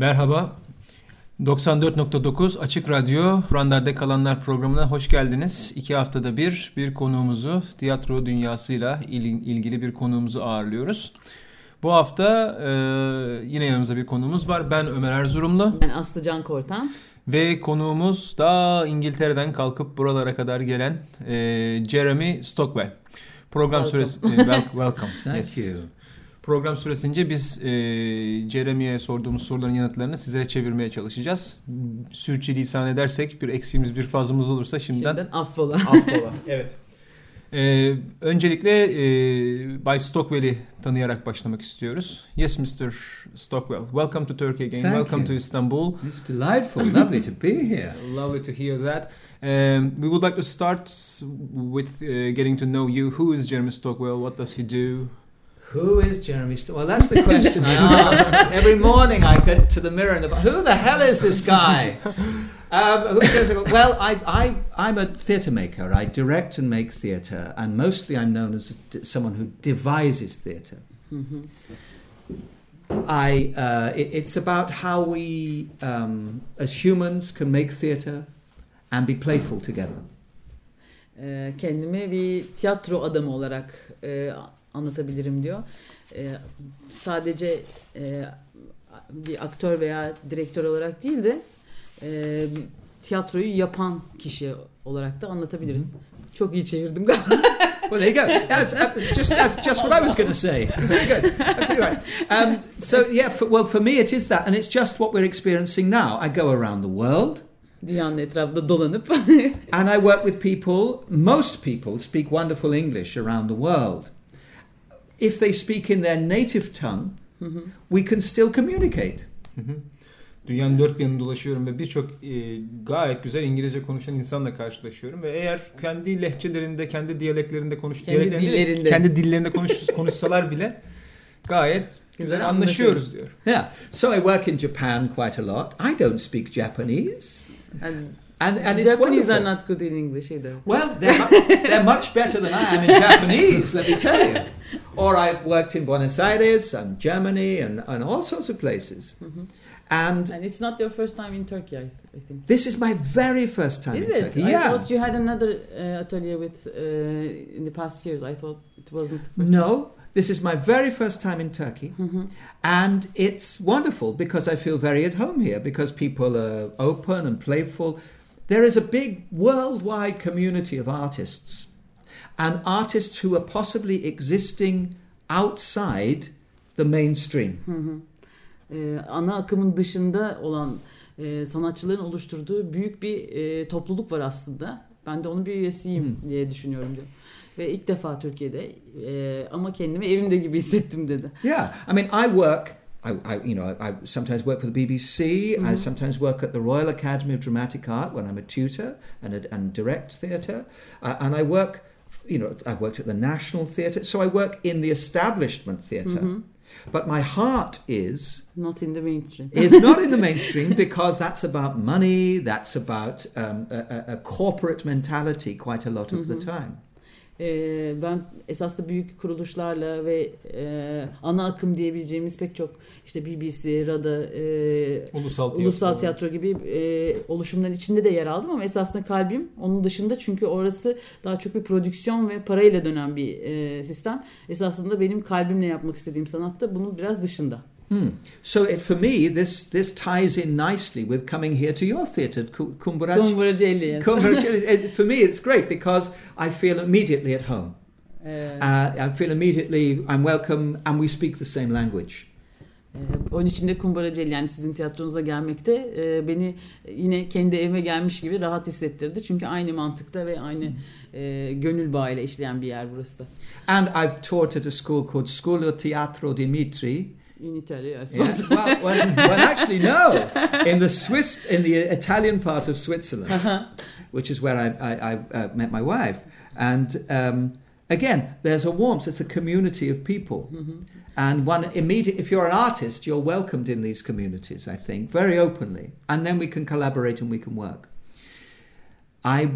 Merhaba. 94.9 Açık Radyo Randar'da Kalanlar programına hoş geldiniz. İki haftada bir bir konuğumuzu tiyatro dünyasıyla ilgili bir konuğumuzu ağırlıyoruz. Bu hafta e, yine yanımızda bir konuğumuz var. Ben Ömer Erzurumlu. Ben Aslı Can Kortan. Ve konuğumuz da İngiltere'den kalkıp buralara kadar gelen e, Jeremy Stockwell. Program welcome. süresi... E, welcome. Thank yes. you. Program süresince biz e, Jeremy'ye sorduğumuz soruların yanıtlarını size çevirmeye çalışacağız. Sürçülisan edersek bir eksiğimiz bir fazımız olursa şimdiden, şimdiden affola. affola. evet. Ee, öncelikle e, Bay Stockwell'i tanıyarak başlamak istiyoruz. Yes, Mr. Stockwell. Welcome to Turkey again. Thank Welcome you. to Istanbul. It's delightful. Lovely to be here. Lovely to hear that. Um, we would like to start with uh, getting to know you. Who is Jeremy Stockwell? What does he do? Who is Jeremy St- Well, that's the question I ask every morning. I get to the mirror and about, who the hell is this guy? Um, well, I, I, I'm a theatre maker. I direct and make theatre, and mostly I'm known as someone who devises theater mm-hmm. I, uh, it, it's about how we, um, as humans, can make theatre and be playful together. Uh, kendimi bir tiyatro adamı olarak uh, anlatabilirim diyor. E, sadece e, bir aktör veya direktör olarak değil de e, tiyatroyu yapan kişi olarak da anlatabiliriz. Hı-hı. Çok iyi çevirdim galiba. well, there you go. That's, just that's just what I was going to say. That's very good. Absolutely right. Um, so yeah, for, well, for me it is that, and it's just what we're experiencing now. I go around the world. Dünyanın etrafında dolanıp. and I work with people. Most people speak wonderful English around the world. İf they speak in their native tongue, hı we can still communicate. Dünyanın dört bir yanında dolaşıyorum ve birçok e, gayet güzel İngilizce konuşan insanla karşılaşıyorum ve eğer kendi lehçelerinde, kendi diyaleklerinde konuş, kendi dillerinde, kendi dillerinde konuş, konuşsalar bile gayet güzel anlaşıyoruz diyor. Yeah. So I work in Japan quite a lot. I don't speak Japanese. And And, and the Japanese are not good in English either. Well, they're, they're much better than I am in Japanese, let me tell you. Or I've worked in Buenos Aires and Germany and, and all sorts of places. Mm-hmm. And, and it's not your first time in Turkey, I, I think. This is my very first time is in it? Turkey. I yeah. thought you had another uh, atelier with uh, in the past years. I thought it wasn't. no, time. this is my very first time in Turkey, mm-hmm. and it's wonderful because I feel very at home here because people are open and playful. There is a big worldwide community of artists, and artists who are possibly existing outside the mainstream. Hı hı. Ee, ana akımın dışında olan e, sanatçıların oluşturduğu büyük bir e, topluluk var aslında. Ben de onun bir üyesiyim hmm. diye düşünüyorum diyor. Ve ilk defa Türkiye'de e, ama kendimi evimde gibi hissettim dedi. Yeah, I mean I work I, I, you know, I, I, sometimes work for the BBC. Mm-hmm. I sometimes work at the Royal Academy of Dramatic Art when I'm a tutor and, a, and direct theatre. Uh, and I work, you know, I worked at the National Theatre. So I work in the establishment theater mm-hmm. But my heart is not in the mainstream. is not in the mainstream because that's about money. That's about um, a, a, corporate mentality quite a lot of mm-hmm. the time. E, ben esas da büyük kuruluşlarla ve e, ana akım diyebileceğimiz pek çok işte BBC, RADA, e, Ulusal, tiyatro. Ulusal Tiyatro gibi e, oluşumların içinde de yer aldım ama esasında kalbim onun dışında çünkü orası daha çok bir prodüksiyon ve parayla dönen bir e, sistem. Esasında benim kalbimle yapmak istediğim sanatta bunun biraz dışında. Hmm. So it, for me, this this ties in nicely with coming here to your theatre, Kumburacelli. Yes. Kumburacelli. for me, it's great because I feel immediately at home. Uh, uh, I feel immediately I'm welcome, and we speak the same language. Ee, onun için de Kumbaraceli yani sizin tiyatronuza gelmekte e, beni yine kendi evime gelmiş gibi rahat hissettirdi. Çünkü aynı mantıkta ve aynı e, gönül bağıyla işleyen bir yer burası da. And I've taught at a school called Scuola Teatro Dimitri in Italy, I suppose. Yeah. Well, well, well, actually, no. In the Swiss, in the Italian part of Switzerland, uh-huh. which is where I, I, I uh, met my wife, and um, again, there's a warmth. It's a community of people, mm-hmm. and one immediate. If you're an artist, you're welcomed in these communities. I think very openly, and then we can collaborate and we can work. I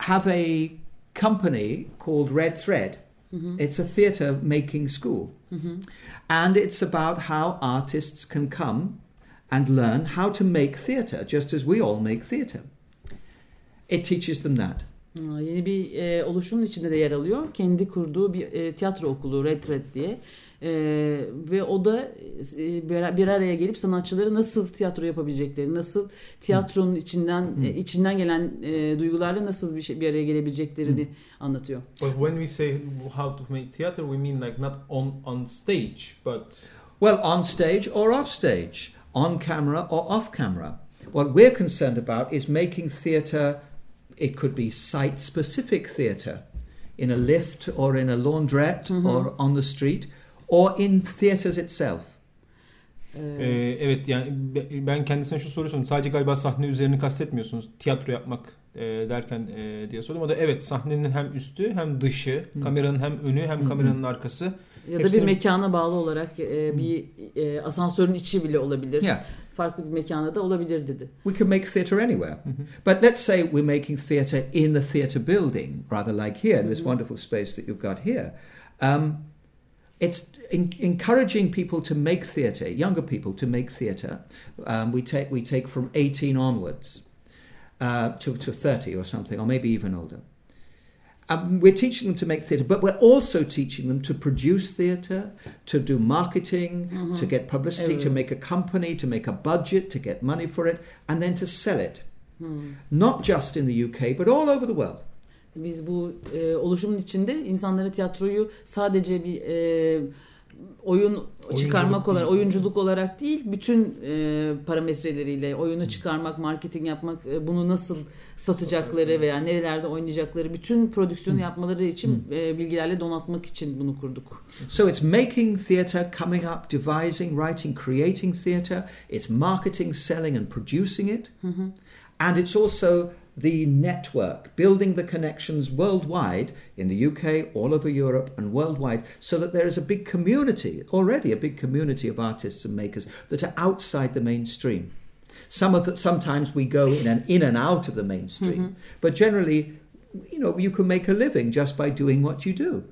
have a company called Red Thread. Mm-hmm. It's a theatre making school. Mm-hmm. And it's about how artists can come and learn how to make theatre, just as we all make theatre. It teaches them that. Yeni bir e, oluşumun içinde de yer alıyor. Kendi kurduğu bir e, tiyatro okulu Red Red diye. E, ve o da e, bir, araya gelip sanatçıları nasıl tiyatro yapabilecekleri, nasıl tiyatronun içinden e, içinden gelen e, duygularla nasıl bir şey bir araya gelebileceklerini anlatıyor. But when we say how to make theater, we mean like not on on stage, but Well, on stage or off stage, on camera or off camera. What we're concerned about is making theatre, it could be site specific theatre, in a lift or in a laundrette or on the street, or in theatres itself. Ee, evet yani be- ben kendisine şu soruyu sordum. Sadece galiba sahne üzerini kastetmiyorsunuz. Tiyatro yapmak e, derken e, diye sordum. O da evet sahnenin hem üstü hem dışı, kameranın hem önü hem Hı. kameranın arkası. ya da bir mekana bağlı olarak e, bir e, asansörün içi bile olabilir. Yeah, Farklı bir mekana da olabilir dedi. we can make theatre anywhere. But let's say we're making theatre in the theatre building, rather like here, this wonderful space that you've got here. Um, it's in, encouraging people to make theatre, younger people to make theatre. Um, we take we take from eighteen onwards uh, to to thirty or something, or maybe even older. Um, we're teaching them to make theatre, but we're also teaching them to produce theatre, to do marketing, to get publicity, to make a company, to make a budget, to get money for it, and then to sell it. Not just in the UK, but all over the world. Biz bu e, oluşumun içinde insanları tiyatroyu sadece bir e, oyun çıkarmak olarak, değil. oyunculuk olarak değil, bütün e, parametreleriyle oyunu çıkarmak, marketing yapmak, e, bunu nasıl satacakları veya nerelerde oynayacakları, bütün prodüksiyonu yapmaları için e, bilgilerle donatmak için bunu kurduk. So it's making theatre, coming up, devising, writing, creating theatre. It's marketing, selling, and producing it. And it's also the network, building the connections worldwide in the UK, all over Europe, and worldwide, so that there is a big community, already a big community of artists and makers that are outside the mainstream. Some of the, sometimes we go in and in and out of the mainstream, mm-hmm. but generally, you know, you can make a living just by doing what you do.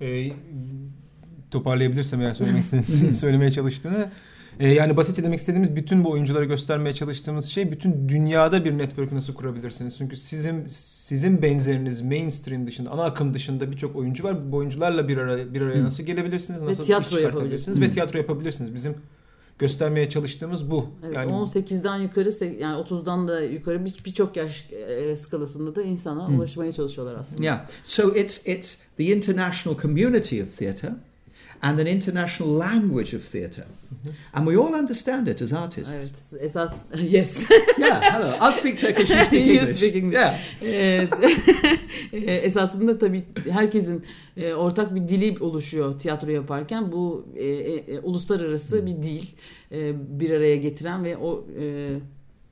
Ee, toparlayabilirsem eğer söylemek söylemeye çalıştığını. Ee, yani basitçe demek istediğimiz bütün bu oyunculara göstermeye çalıştığımız şey bütün dünyada bir network nasıl kurabilirsiniz? Çünkü sizin sizin benzeriniz mainstream dışında, ana akım dışında birçok oyuncu var. Bu oyuncularla bir araya bir araya nasıl gelebilirsiniz? Ve Nasıl iş tiyatro çıkartabilirsiniz? yapabilirsiniz. Ve Hı. tiyatro yapabilirsiniz. Bizim göstermeye çalıştığımız bu. Evet, yani 18'den yukarı se- yani 30'dan da yukarı bir- birçok yaş e, skalasında da insana Hmm. ulaşmaya çalışıyorlar aslında. Yeah. So it's it's the international community of theatre and an international language of theatre. And we all understand it as artists. Evet, esas yes. Yeah, hello. I'll speak Turkish, you speak You English. speak English. Yeah. Evet. E, Esasında tabii herkesin e, ortak bir dili oluşuyor tiyatro yaparken. Bu e, e, e, uluslararası bir dil e, bir araya getiren ve o e,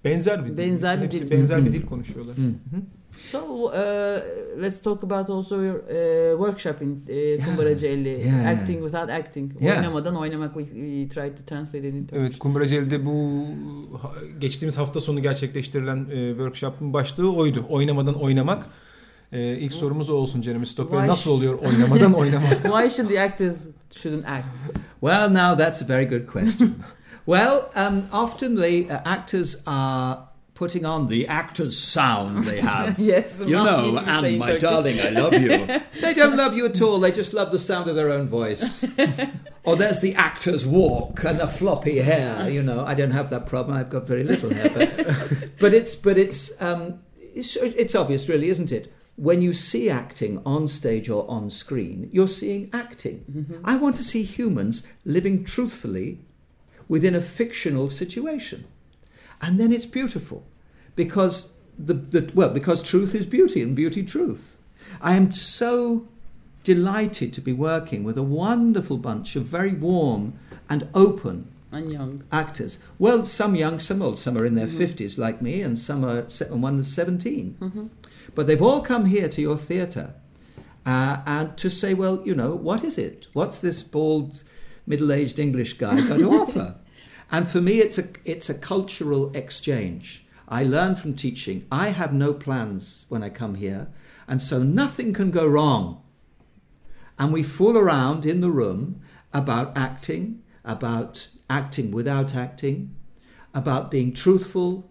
benzer bir dil. Benzer bir Hepsi dil. benzer bir dil konuşuyorlar. Mm. So uh, let's talk about also your uh, workshop in uh, Elli, Yeah. acting without acting. Yeah. Oynamadan oynamak. We, we tried to translate it into Evet, Kumbaraceli'de bu geçtiğimiz hafta sonu gerçekleştirilen e, workshop'ın başlığı oydu. Oynamadan oynamak. E, ilk sorumuz o olsun Jeremy. Why- Nasıl oluyor oynamadan oynamak? Why should the actors shouldn't act? Well, now that's a very good question. well, um, often the uh, actors are putting on the actor's sound they have. yes, You know, and my Turkish. darling, I love you. they don't love you at all. They just love the sound of their own voice. or there's the actor's walk and the floppy hair. You know, I don't have that problem. I've got very little hair, but, but it's but it's um, it's, it's obvious, really, isn't it? When you see acting on stage or on screen, you're seeing acting. I want to see humans living truthfully within a fictional situation. And then it's beautiful because the, the well because truth is beauty and beauty truth. I am so delighted to be working with a wonderful bunch of very warm and open And young. actors. Well, some young, some old, some are in their 50s like me, and some are and one is 17. But they've all come here to your theatre uh, and to say, well, you know, what is it? What's this bald, middle-aged English guy got to offer? And for me, it's a it's a cultural exchange. I learn from teaching. I have no plans when I come here, and so nothing can go wrong. And we fool around in the room about acting, about acting without acting, about being truthful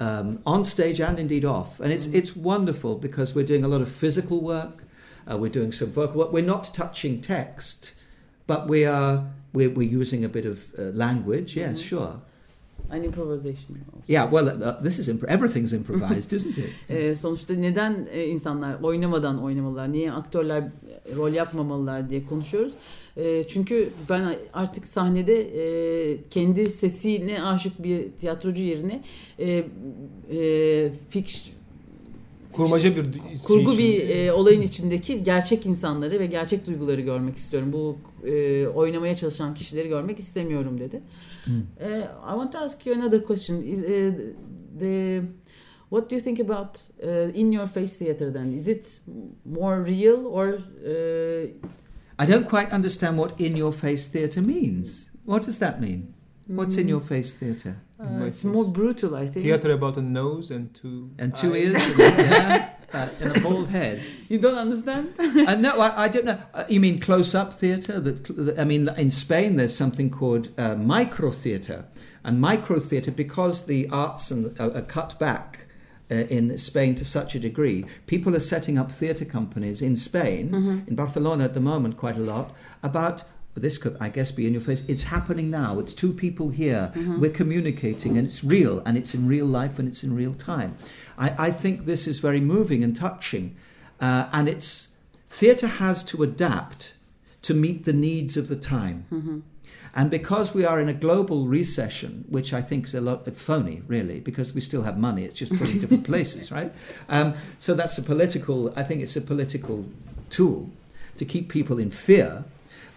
um, on stage and indeed off. And it's, it's wonderful because we're doing a lot of physical work, uh, we're doing some vocal work. We're not touching text, but we are, we're, we're using a bit of uh, language, yes, Mhm. sure. An improvisation also. Yeah, well, uh, this is, imp- everything's improvised, isn't it? Ee, sonuçta neden e, insanlar oynamadan oynamalılar, niye aktörler e, rol yapmamalılar diye konuşuyoruz. E, çünkü ben artık sahnede e, kendi sesine aşık bir tiyatrocu yerine e, e, fiks, Kurmaca bir d- kurgu şey bir için- e, olayın içindeki gerçek insanları ve gerçek duyguları görmek istiyorum. Bu e, oynamaya çalışan kişileri görmek istemiyorum dedi. Hmm. Uh, I want to ask you another question. Is, uh, the what do you think about uh, in your face theater? Then is it more real or uh, I don't quite understand what in your face theatre means. What does that mean? What's in mm, your face theatre? Uh, it's face. more brutal, I think. Theater about a nose and two And two eyes. ears and, yeah, uh, and a bald head. You don't understand? uh, no, I, I don't know. Uh, you mean close-up theatre? That I mean, in Spain, there's something called uh, micro theatre, and micro theatre because the arts and uh, are cut back. Uh, in Spain, to such a degree, people are setting up theatre companies in Spain, Mhm. in Barcelona at the moment, quite a lot. About this could, I guess, be in your face. It's happening now. It's two people here. Mhm. We're communicating, and it's real, and it's in real life, and it's in real time. I, I think this is very moving and touching, uh, and it's theatre has to adapt to meet the needs of the time. Mhm. And because we are in a global recession, which I think is a lot phony, really, because we still have money, it's just put in different places, right? Um, so that's a political, I think it's a political tool to keep people in fear.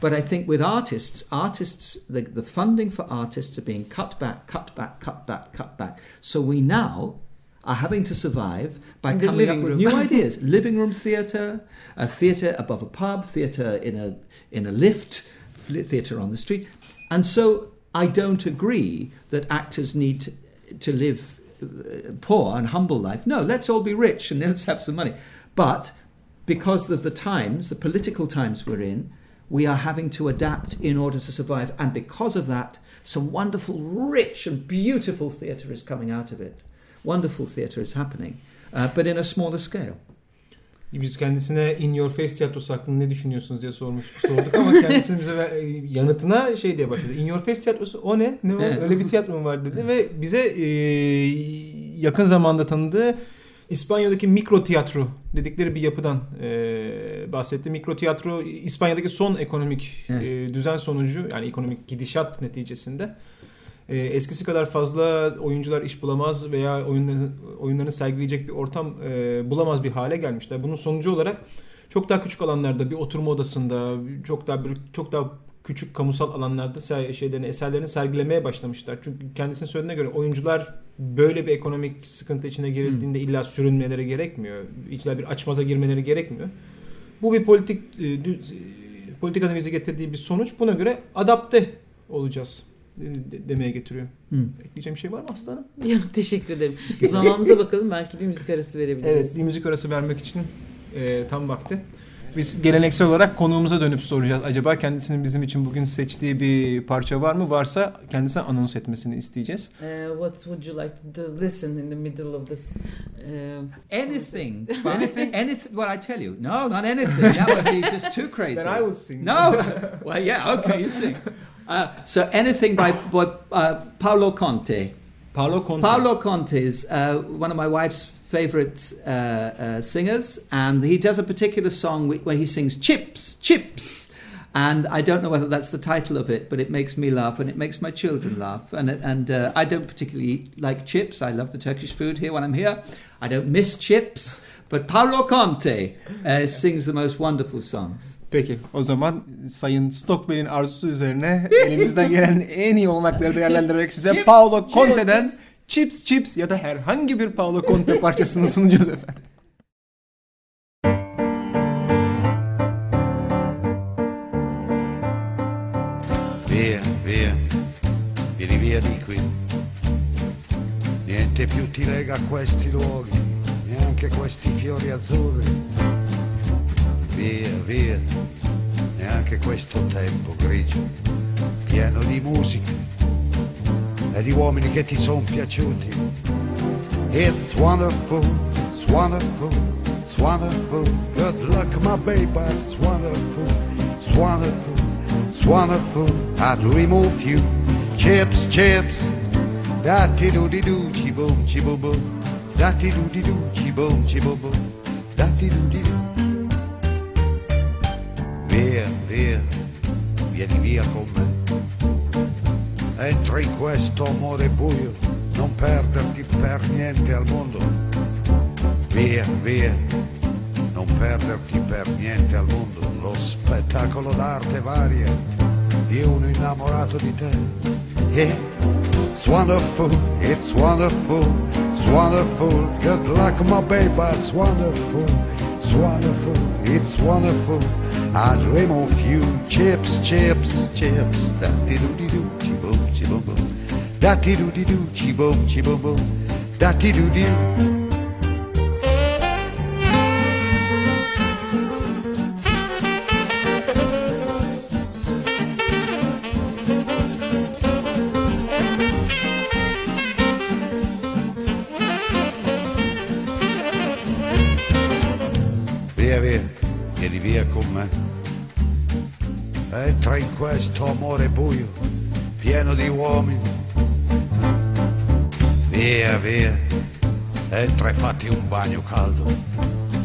But I think with artists, artists, the, the funding for artists are being cut back, cut back, cut back, cut back. So we now are having to survive by coming up with room. new ideas. living room theatre, a theatre above a pub, theatre in a, in a lift, theatre on the street. And so I don't agree that actors need to, to live uh, poor and humble life. No, let's all be rich and let's have some money. But because of the times, the political times we're in, we are having to adapt in order to survive. And because of that, some wonderful, rich, and beautiful theatre is coming out of it. Wonderful theatre is happening, uh, but in a smaller scale. Biz kendisine In Your Face tiyatrosu hakkında ne düşünüyorsunuz diye sormuş sorduk ama kendisi bize ver- yanıtına şey diye başladı. In Your Face tiyatrosu o ne? Ne o? Evet. Öyle bir tiyatro mu var dedi ve bize e, yakın zamanda tanıdığı İspanya'daki mikro tiyatro dedikleri bir yapıdan e, bahsetti. Mikro tiyatro İspanya'daki son ekonomik e, düzen sonucu yani ekonomik gidişat neticesinde e, eskisi kadar fazla oyuncular iş bulamaz veya oyunlarını, oyunlarını sergileyecek bir ortam e, bulamaz bir hale gelmişler. Bunun sonucu olarak çok daha küçük alanlarda bir oturma odasında çok daha çok daha küçük kamusal alanlarda şeylerini eserlerini sergilemeye başlamışlar. Çünkü kendisinin söylediğine göre oyuncular böyle bir ekonomik sıkıntı içine girildiğinde illa sürünmeleri gerekmiyor. İlla bir açmaza girmeleri gerekmiyor. Bu bir politik e, e, politik analizi getirdiği bir sonuç. Buna göre adapte olacağız e, de- demeye getiriyor. Hmm. Ekleyeceğim bir şey var mı aslanım? Ya, teşekkür ederim. Zamanımıza bakalım belki bir müzik arası verebiliriz. Evet bir müzik arası vermek için e, tam vakti. Biz geleneksel olarak konuğumuza dönüp soracağız. Acaba kendisinin bizim için bugün seçtiği bir parça var mı? Varsa kendisine anons etmesini isteyeceğiz. Uh, what would you like to listen in the middle of this? Uh, Anything, anything, anything. What I tell you? No, not anything. That would be just too crazy. sing. No. well, yeah, okay, you sing. Uh, so anything by, by uh, Paolo Conte. Paolo Conte. Paolo Conte is uh, one of my wife's favorite uh, uh, singers, and he does a particular song where he sings "Chips, Chips." And I don't know whether that's the title of it, but it makes me laugh and it makes my children laugh. And and uh, I don't particularly like chips. I love the Turkish food here when I'm here. I don't miss chips. But Paolo Conte uh, sings the most wonderful songs. Peki o zaman Sayın Stockwell'in arzusu üzerine elimizden gelen en iyi olanakları değerlendirerek size Paolo. Conte'den Chips Chips ya da herhangi bir Paolo Conte parçasını sunacağız efendim. Via, via, vieni via di qui. Niente più ti lega a questi luoghi, neanche questi fiori azzurri. Via, via, neanche questo tempo grigio, pieno di musica, e di uomini che ti sono piaciuti. It's wonderful, it's wonderful, it's wonderful. Good luck, my baby, it's wonderful, it's wonderful, it's wonderful. I dream of you. Chips, chips, da ti do di do, chi boom, chi boom boom. Da ti do di do, chi boom, chi boom. Da ti do di do. Via, via, vieni via con me. Entra in questo amore buio, non perderti per niente al mondo. Via, via, non perderti per niente al mondo. Lo spettacolo d'arte varia di uno innamorato di te. Yeah. It's wonderful, it's wonderful, it's wonderful. Good luck, my baby, it's wonderful, it's wonderful, it's wonderful. I dream of you, chips, chips, chips. Da di boom, boom. Da di do di do, chi boom, chi boom boom. Da di do do. Entra e fatti un bagno caldo.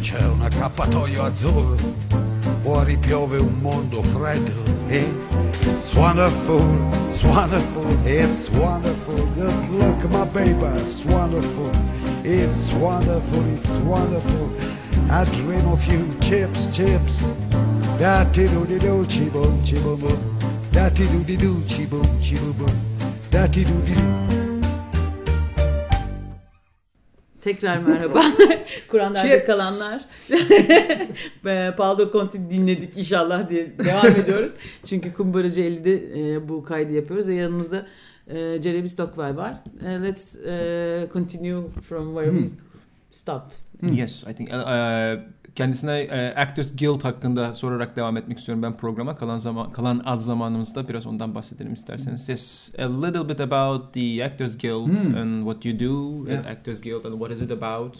C'è un accappatoio azzurro, fuori piove un mondo freddo. Eh? It's wonderful, it's wonderful, it's wonderful. Good luck, my baby, it's wonderful. It's wonderful, it's wonderful. I dream of you, chips, chips. Da ti do di do, chi boom, chi boom boom. Da ti do di do, chi boom, chi boom boom. Da ti do di do. Tekrar merhaba. Kur'an'da Chips. kalanlar. Paolo Conti dinledik inşallah diye devam ediyoruz. Çünkü Kumbaracı 50'de e, bu kaydı yapıyoruz ve yanımızda e, Cerebi Stockwell var. E, let's e, continue from where we stopped. Yes, I think. uh, uh, kendisine uh, Actors Guild hakkında sorarak devam etmek istiyorum ben programa. Kalan zaman kalan az zamanımızda biraz ondan bahsedelim isterseniz. Yes, a little bit about the Actors Guild Hmm. and what you do at Actors Guild and what is it about?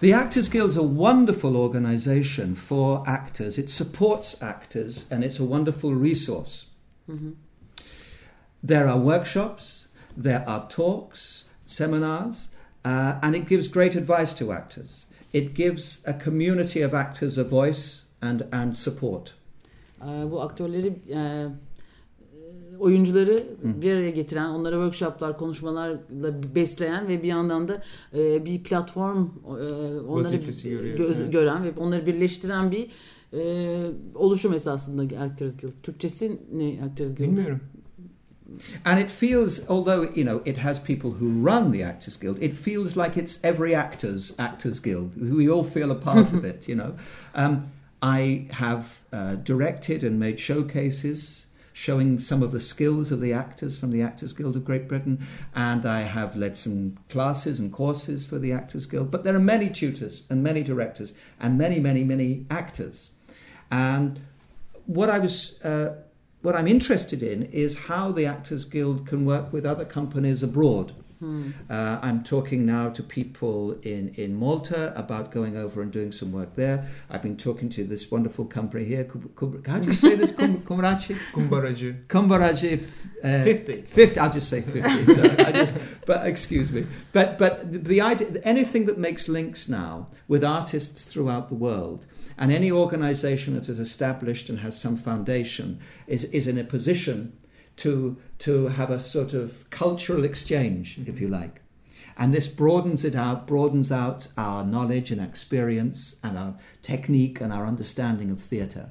The Actors Guild is a wonderful organization for actors. It supports actors and it's a wonderful resource. There are workshops, there are talks, seminars, uh, and it gives great advice to actors. It gives a community of actors a voice and, and support. E, bu aktörleri e, oyuncuları bir araya getiren, onlara workshoplar, konuşmalarla besleyen ve bir yandan da e, bir platform e, onları göz- evet. gören ve onları birleştiren bir oluşum esasında Actors Guild. Türkçesi ne Actors Guild? Bilmiyorum. And it feels, although you know it has people who run the Actors Guild, it feels like it's every actor's Actors Guild. We all feel a part of it, you know. Um, I have uh, directed and made showcases showing some of the skills of the actors from the Actors Guild of Great Britain, and I have led some classes and courses for the Actors Guild. But there are many tutors and many directors and many, many, many actors. And what I was, uh, what I'm interested in is how the Actors Guild can work with other companies abroad. Uh, I'm talking now to people in, in Malta about going over and doing some work there. I've been talking to this wonderful company here. Kub- Kub- how do you say this? Kum- Kumarachi? Kumbaracı. Kumbaraji. Uh, 50. 50. I'll just say 50. so I just, but excuse me. But, but the, the idea, anything that makes links now with artists throughout the world and any organization that is established and has some foundation is, is in a position to, to have a sort of cultural exchange, if you like. And this broadens it out, broadens out our knowledge and experience and our technique and our understanding of theatre.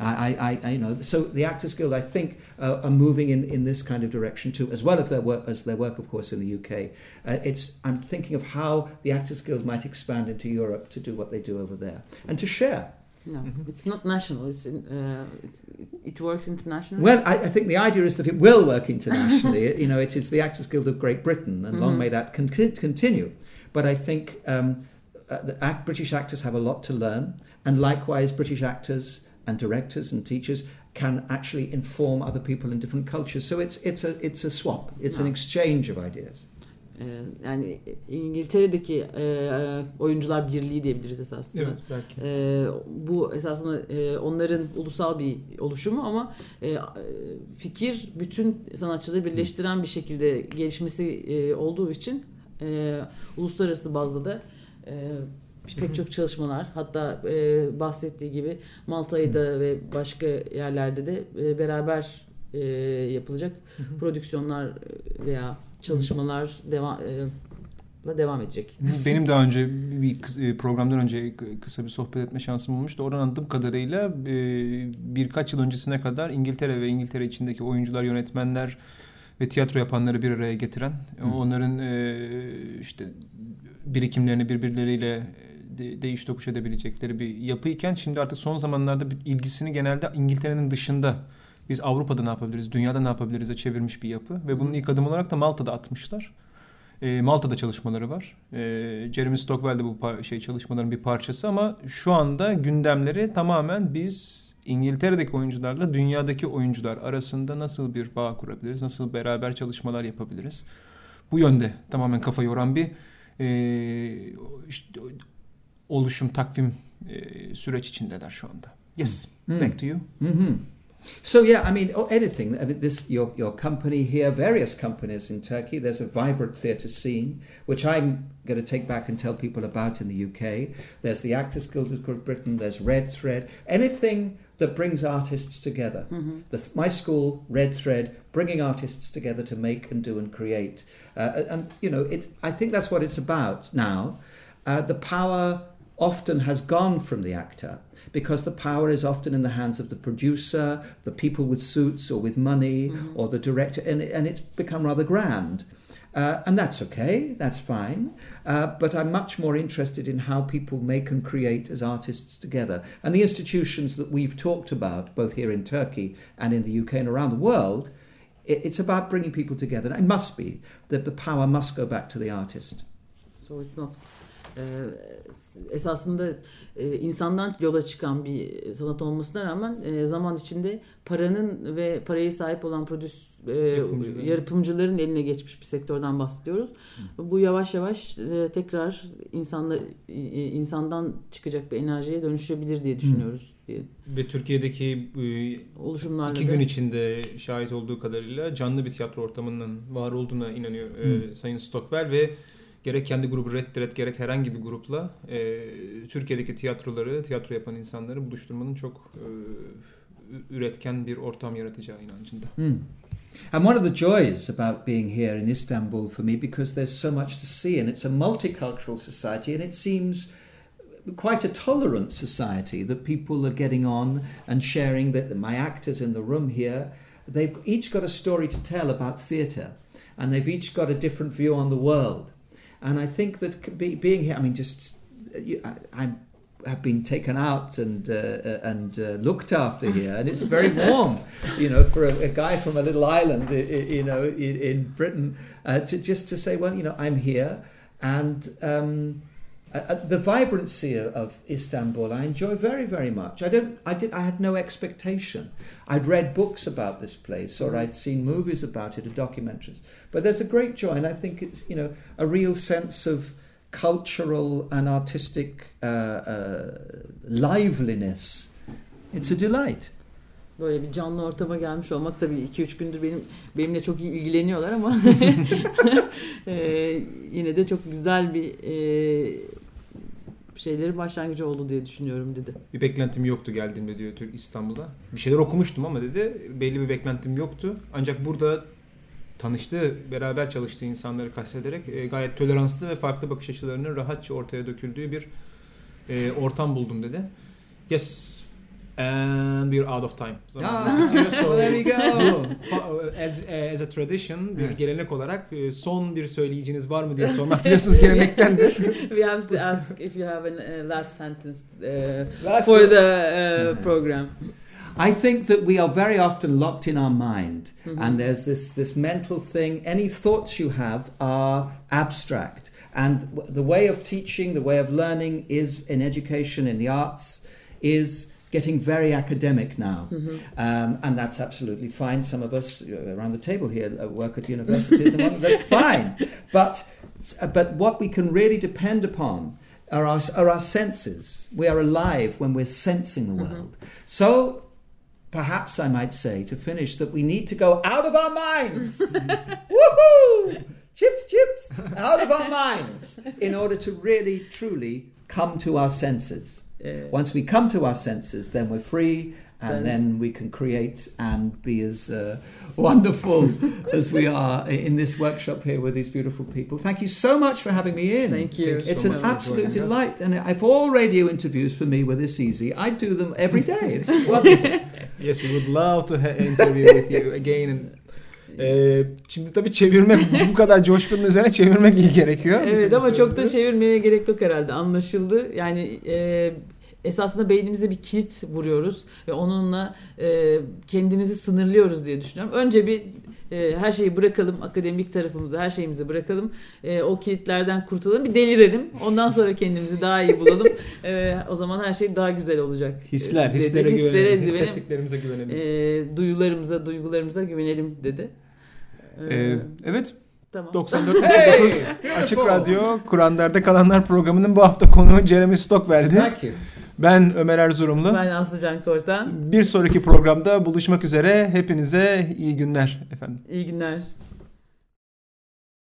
I, I, I, you know, so the Actors Guild, I think, uh, are moving in, in this kind of direction too, as well as their work, as their work, of course, in the UK. Uh, it's, I'm thinking of how the Actors Guild might expand into Europe to do what they do over there and to share. No, it's not national. It's in, uh, it, it works internationally. Well, I, I think the idea is that it will work internationally. you know, it is the Actors Guild of Great Britain, and long may that con- continue. But I think um, uh, the act, British actors have a lot to learn, and likewise, British actors and directors and teachers can actually inform other people in different cultures. So it's it's a it's a swap. It's an Ah. exchange of ideas. Ee, yani İngiltere'deki e, oyuncular birliği diyebiliriz esasında. Evet belki. Ee, bu esasında e, onların ulusal bir oluşumu ama e, fikir bütün sanatçıları birleştiren bir şekilde gelişmesi e, olduğu için e, uluslararası bazda da e, pek çok çalışmalar hatta e, bahsettiği gibi Malta'da ve başka yerlerde de e, beraber e, yapılacak prodüksiyonlar veya çalışmalar devam e, devam edecek. Benim daha önce bir e, programdan önce kı- kısa bir sohbet etme şansım olmuştu. Oradan anladığım kadarıyla e, birkaç yıl öncesine kadar İngiltere ve İngiltere içindeki oyuncular, yönetmenler ve tiyatro yapanları bir araya getiren, onların e, işte birikimlerini birbirleriyle de- değiş tokuş edebilecekleri bir yapıyken şimdi artık son zamanlarda bir ilgisini genelde İngiltere'nin dışında biz Avrupa'da ne yapabiliriz, dünyada ne yapabiliriz'e çevirmiş bir yapı ve bunun ilk adım olarak da Malta'da atmışlar. E, Malta'da çalışmaları var. E, Jeremy Stockwell de bu par- şey çalışmaların bir parçası ama şu anda gündemleri tamamen biz İngiltere'deki oyuncularla dünyadaki oyuncular arasında nasıl bir bağ kurabiliriz, nasıl beraber çalışmalar yapabiliriz. Bu yönde tamamen kafa yoran bir e, işte, oluşum, takvim e, süreç içindeler şu anda. Yes, Hmm. back to you. hmm So yeah, I mean, oh, anything. I mean, this your your company here, various companies in Turkey. There's a vibrant theatre scene, which I'm going to take back and tell people about in the UK. There's the Actors Guild of Great Britain. There's Red Thread. Anything that brings artists together. The, my school, Red Thread, bringing artists together to make and do and create. Uh, and you know, it. I think that's what it's about now. Uh, the power often has gone from the actor because the power is often in the hands of the producer, the people with suits or with money, or the director, and, and it's become rather grand. Uh, and that's okay, that's fine. Uh, but I'm much more interested in how people make and create as artists together. And the institutions that we've talked about, both here in Turkey and in the UK and around the world, it, it's about bringing people together. And it must be that the power must go back to the artist. So it's not. Ee, esasında e, insandan yola çıkan bir sanat olmasına rağmen e, zaman içinde paranın ve paraya sahip olan prodüs e, Yapımcıların. yapımcıların eline geçmiş bir sektörden bahsediyoruz. Bu yavaş yavaş tekrar insanla insandan çıkacak bir enerjiye dönüşebilir diye düşünüyoruz diye Ve Türkiye'deki oluşumlarla İki gün içinde şahit olduğu kadarıyla canlı bir tiyatro ortamının var olduğuna inanıyor e, Sayın Stockwell ve gerek kendi grubu Red Thread gerek herhangi bir grupla e, Türkiye'deki tiyatroları, tiyatro yapan insanları buluşturmanın çok e, üretken bir ortam yaratacağı inancında. Hmm. And one of the joys about being here in Istanbul for me, because there's so much to see, and it's a multicultural society, and it seems quite a tolerant society that people are getting on and sharing. That my actors in the room here, they've each got a story to tell about theatre, and they've each got a different view on the world. And I think that be, being here, I mean, just you- I, have been taken out and uh, uh, and uh, looked after here, and it's very warm, you know, for a, a guy from a little island, you know, in, in Britain, uh, to just to say, well, you know, I'm here, and um, uh, uh, the vibrancy of, of Istanbul, I enjoy very, very much. I don't, I did, I had no expectation. I'd read books about this place, or I'd seen movies about it, or documentaries, but there's a great joy, and I think it's, you know, a real sense of cultural and artistic uh, uh, liveliness. It's a delight. böyle bir canlı ortama gelmiş olmak tabii 2-3 gündür benim benimle çok iyi ilgileniyorlar ama e, yine de çok güzel bir e, şeylerin başlangıcı oldu diye düşünüyorum dedi. Bir beklentim yoktu geldiğimde diyor İstanbul'a. Bir şeyler okumuştum ama dedi belli bir beklentim yoktu. Ancak burada tanıştığı, beraber çalıştığı insanları kastederek e, gayet toleranslı ve farklı bakış açılarının rahatça ortaya döküldüğü bir e, ortam buldum dedi. Yes, and we're out of time. Zamanımız Ah. So, there we go. as, as a tradition, bir Evet. gelenek olarak e, son bir söyleyiciniz var mı diye sormak biliyorsunuz gelenektendir. We have to ask if you have a last sentence uh, Last for words. the uh, program. I think that we are very often locked in our mind, Mhm. and there's this, this mental thing. Any thoughts you have are abstract. And the way of teaching, the way of learning is in education, in the arts, is getting very academic now, Mm-hmm. um, and that's absolutely fine. Some of us uh, around the table here uh, work at universities, and that's fine. But but what we can really depend upon are our, are our senses. We are alive when we're sensing the world. So. Perhaps I might say to finish that we need to go out of our minds. Woohoo! Chips, chips, out of our minds in order to really, truly come to our senses. Yeah. Once we come to our senses, then we're free and Then- then we can create and be as uh, wonderful as we are in this workshop here with these beautiful people. Thank you so much for having me in. Thank you. Thank you It's so an absolute joining us. delight, and if all radio interviews for me were this easy, I'd do them every day. It's wonderful. Yes, we would love to ha- interview with you again. And, Ee, şimdi tabii çevirmek bu kadar coşkunun üzerine çevirmek iyi gerekiyor. Evet Bütün ama çok da sözleri. çevirmeye gerek yok herhalde anlaşıldı. Yani e, esasında beynimizde bir kilit vuruyoruz ve onunla e, kendimizi sınırlıyoruz diye düşünüyorum. Önce bir e, her şeyi bırakalım, akademik tarafımızı, her şeyimizi bırakalım. E, o kilitlerden kurtulalım, bir delirelim. Ondan sonra kendimizi daha iyi bulalım. E, o zaman her şey daha güzel olacak. Hisler, dedi. hislere Hislere güvenelim, güvenelim. hissettiklerimize güvenelim. E, duyularımıza, duygularımıza güvenelim dedi. E, Ee, evet, tamam. 94.9 Açık Radyo Kur'an Derde Kalanlar programının bu hafta konuğu Jeremy Stockwell'di. Thank you. Ben Ömer Erzurumlu. Ben Aslı Can Kortan. Bir sonraki programda buluşmak üzere. Hepinize iyi günler efendim. İyi günler.